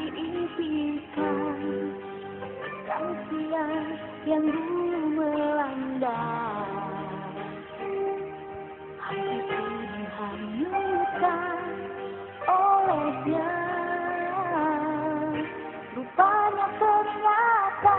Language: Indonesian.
diimpikan Rahasia yang dulu melanda. Hatiku dihanyutkan olehnya Rupanya ternyata